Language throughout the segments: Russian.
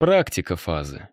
Практика фазы.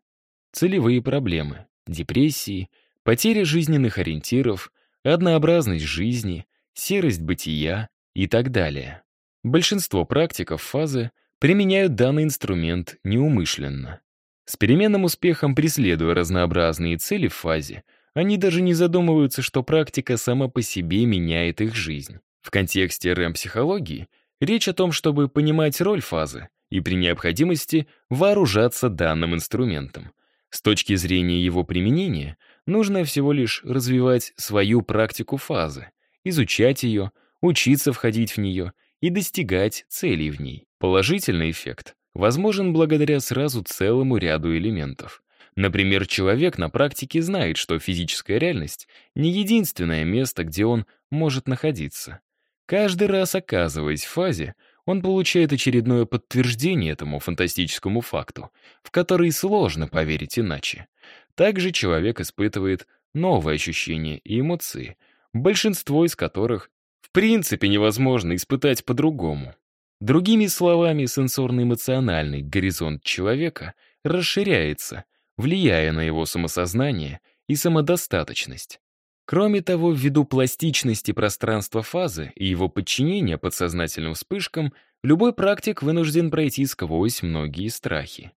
Целевые проблемы, депрессии, потеря жизненных ориентиров, однообразность жизни, серость бытия и так далее. Большинство практиков фазы применяют данный инструмент неумышленно. С переменным успехом преследуя разнообразные цели в фазе, они даже не задумываются, что практика сама по себе меняет их жизнь. В контексте РЭМ-психологии речь о том, чтобы понимать роль фазы и при необходимости вооружаться данным инструментом. С точки зрения его применения, нужно всего лишь развивать свою практику фазы, изучать ее, учиться входить в нее и достигать целей в ней. Положительный эффект возможен благодаря сразу целому ряду элементов. Например, человек на практике знает, что физическая реальность — не единственное место, где он может находиться. Каждый раз оказываясь в фазе, он получает очередное подтверждение этому фантастическому факту, в который сложно поверить иначе. Также человек испытывает новые ощущения и эмоции, большинство из которых в принципе невозможно испытать по-другому. Другими словами, сенсорно-эмоциональный горизонт человека расширяется, влияя на его самосознание и самодостаточность. Кроме того, ввиду пластичности пространства фазы и его подчинения подсознательным вспышкам, любой практик вынужден пройти сквозь многие страхи.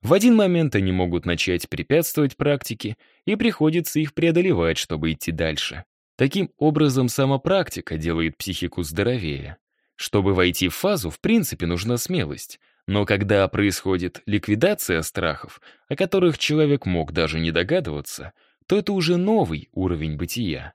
В один момент они могут начать препятствовать практике, и приходится их преодолевать, чтобы идти дальше. Таким образом, сама практика делает психику здоровее. Чтобы войти в фазу, в принципе, нужна смелость. Но когда происходит ликвидация страхов, о которых человек мог даже не догадываться — то это уже новый уровень бытия.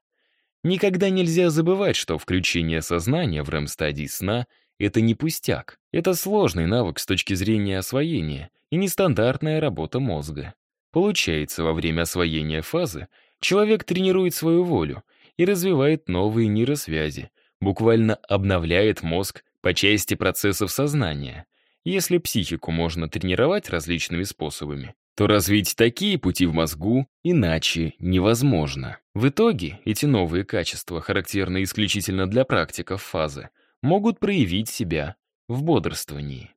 Никогда нельзя забывать, что включение сознания в REM-стадии сна — это не пустяк. Это сложный навык с точки зрения освоения и нестандартная работа мозга. Получается, во время освоения фазы человек тренирует свою волю и развивает новые нейросвязи, буквально обновляет мозг по части процессов сознания. Если психику можно тренировать различными способами, то развить такие пути в мозгу иначе невозможно. В итоге эти новые качества, характерные исключительно для практиков фазы, могут проявить себя в бодрствовании.